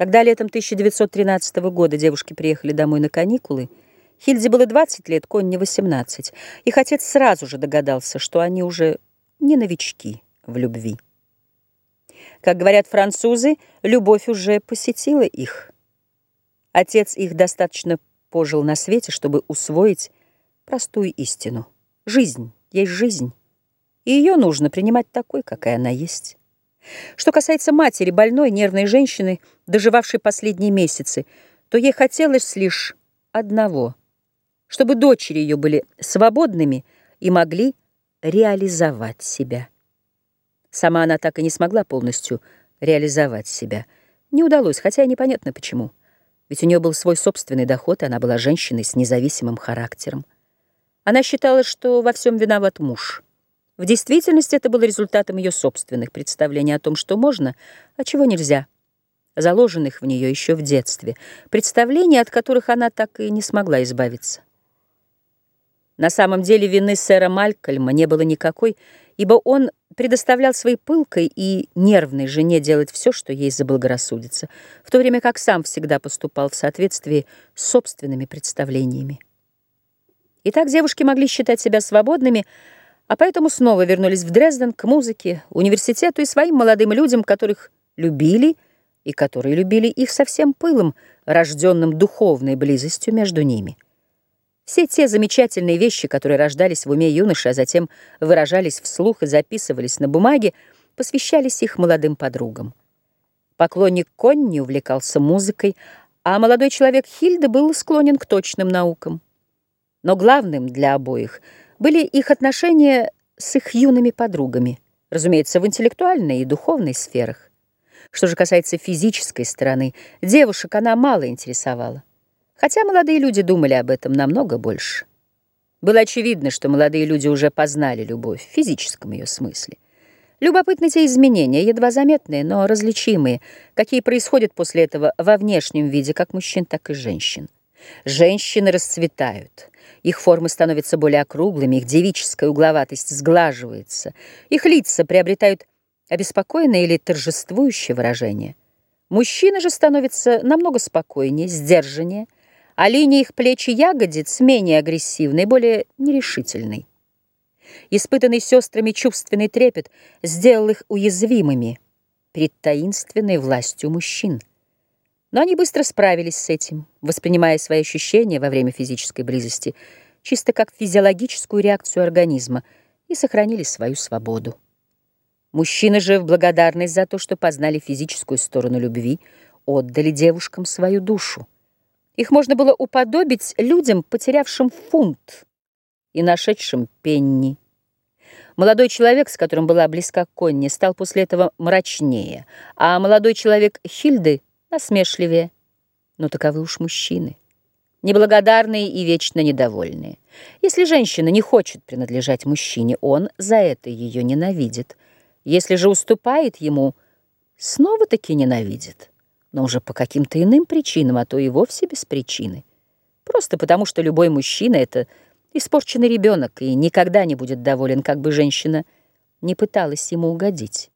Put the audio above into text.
Когда летом 1913 года девушки приехали домой на каникулы, Хильде было 20 лет, Конне 18. Их отец сразу же догадался, что они уже не новички в любви. Как говорят французы, любовь уже посетила их. Отец их достаточно пожил на свете, чтобы усвоить простую истину. Жизнь есть жизнь, и ее нужно принимать такой, какая она есть. Что касается матери, больной, нервной женщины, доживавшей последние месяцы, то ей хотелось лишь одного, чтобы дочери ее были свободными и могли реализовать себя. Сама она так и не смогла полностью реализовать себя. Не удалось, хотя и непонятно почему. Ведь у нее был свой собственный доход, и она была женщиной с независимым характером. Она считала, что во всем виноват муж. В действительности это было результатом ее собственных представлений о том, что можно, а чего нельзя, заложенных в нее еще в детстве, представлений, от которых она так и не смогла избавиться. На самом деле вины сэра Малькольма не было никакой, ибо он предоставлял своей пылкой и нервной жене делать все, что ей заблагорассудится, в то время как сам всегда поступал в соответствии с собственными представлениями. Итак, девушки могли считать себя свободными, а поэтому снова вернулись в Дрезден к музыке, университету и своим молодым людям, которых любили и которые любили их со всем пылом, рожденным духовной близостью между ними. Все те замечательные вещи, которые рождались в уме юноши, а затем выражались вслух и записывались на бумаге, посвящались их молодым подругам. Поклонник Конни увлекался музыкой, а молодой человек Хильда был склонен к точным наукам. Но главным для обоих были их отношения с их юными подругами, разумеется, в интеллектуальной и духовной сферах. Что же касается физической стороны, девушек она мало интересовала хотя молодые люди думали об этом намного больше. Было очевидно, что молодые люди уже познали любовь в физическом ее смысле. Любопытны те изменения, едва заметные, но различимые, какие происходят после этого во внешнем виде как мужчин, так и женщин. Женщины расцветают, их формы становятся более округлыми, их девическая угловатость сглаживается, их лица приобретают обеспокоенное или торжествующее выражение. Мужчины же становятся намного спокойнее, сдержаннее, а линия их плеч и ягодиц менее агрессивной, более нерешительной. Испытанный сестрами чувственный трепет сделал их уязвимыми перед таинственной властью мужчин. Но они быстро справились с этим, воспринимая свои ощущения во время физической близости чисто как физиологическую реакцию организма и сохранили свою свободу. Мужчины же в благодарность за то, что познали физическую сторону любви, отдали девушкам свою душу. Их можно было уподобить людям, потерявшим фунт и нашедшим пенни. Молодой человек, с которым была близка Конни, стал после этого мрачнее, а молодой человек Хильды — насмешливее. Но таковы уж мужчины, неблагодарные и вечно недовольные. Если женщина не хочет принадлежать мужчине, он за это ее ненавидит. Если же уступает ему, снова-таки ненавидит но уже по каким-то иным причинам, а то и вовсе без причины. Просто потому, что любой мужчина — это испорченный ребенок и никогда не будет доволен, как бы женщина не пыталась ему угодить.